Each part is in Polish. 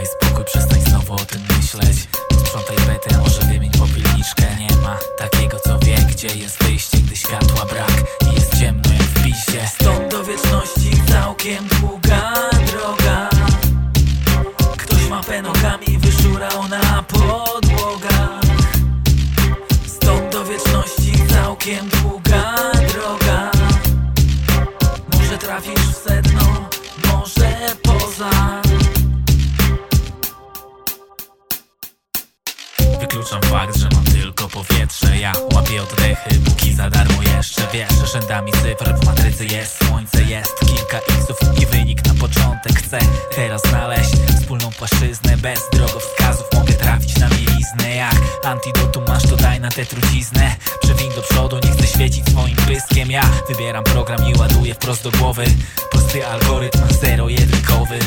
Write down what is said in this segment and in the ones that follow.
Daj spokój, przestań znowu o tym myśleć. Sprzątaj bety, może wymień popilniczkę. Nie ma takiego, co wie, gdzie jest wyjście Gdy światła brak i jest ciemno jak w piździe. Stąd do wieczności całkiem długa droga. Ktoś ma penokami, wyszurał na podłogach. Stąd do wieczności całkiem długa droga. Może trafisz w sedno, może poza. Wykluczam fakt, że mam tylko powietrze. Ja łapię oddechy, póki za darmo jeszcze Wiesz, rzędami cyfr w matrycy jest. Słońce jest, kilka xów i wynik na początek Chcę teraz znaleźć wspólną płaszczyznę. Bez drogowskazów mogę trafić na mieliznę Jak antidotum masz to daj na tę truciznę. Przewiń do przodu, nie chcę świecić swoim pyskiem. Ja wybieram program i ładuję wprost do głowy. Prosty algorytm, zero-jedynkowy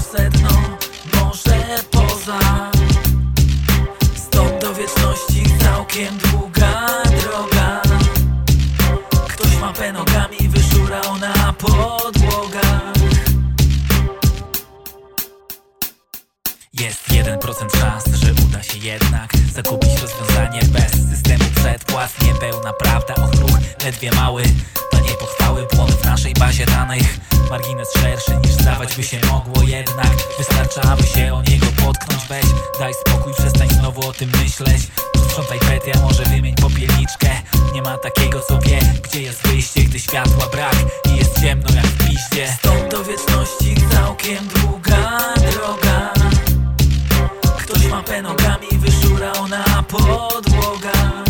sedno, może poza. Stąd do wieczności całkiem długa droga. Ktoś mapę nogami wyszurał na podłogach Jest 1% szans, że uda się jednak Zakupić rozwiązanie. Bez systemu przedpłat Niepełna prawda, ochruch ledwie mały Pochwały, błąd w naszej bazie danych. Margines szerszy niż zdawać by się mogło jednak Wystarcza, aby się o niego potknąć. Weź, daj spokój, przestań znowu o tym myśleć. Sprzątaj petę, a może wymień popielniczkę. Nie ma takiego co wie, gdzie jest wyjście Gdy światła brak i jest ciemno jak w piździe. Stąd do wieczności całkiem długa droga. Ktoś mapę nogami wyszurał na podłogach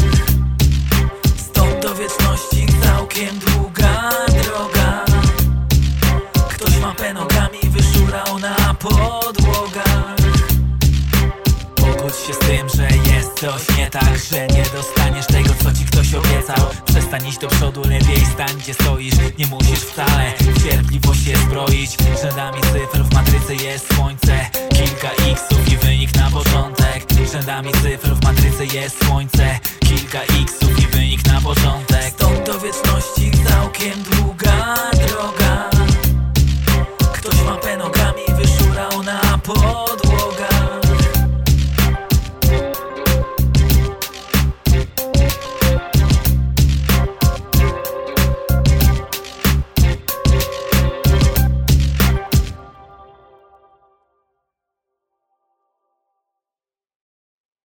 Stąd do wieczności całkiem długa podłogach Pogódź się z tym, że jest coś nie tak Że nie dostaniesz tego, co ci ktoś obiecał. Przestań iść do przodu, lepiej stań gdzie stoisz. Nie musisz wcale cierpliwość się zbroić. Rzędami cyfr w matrycy jest słońce. Kilka xów i wynik na początek. Rzędami cyfr w matrycy jest słońce. Kilka xów i wynik na początek. Stąd do wieczności całkiem długa droga